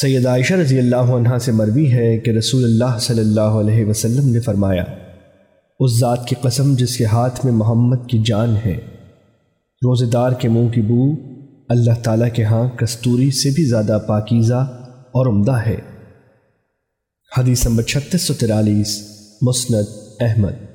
سید عائشہ رضی اللہ عنہ سے مروی ہے کہ رسول اللہ صلی اللہ علیہ وسلم نے فرمایا، اس ذات کی قسم جس کے ہاتھ میں محمد کی جان ہے، روزے دار کے منہ کی بو، اللہ تعالیٰ کے ہاں کستوری سے بھی زیادہ پاکیزہ اور عمدہ ہے۔ حدیث نمبر چھتیس سو ترالیس، مسند احمد۔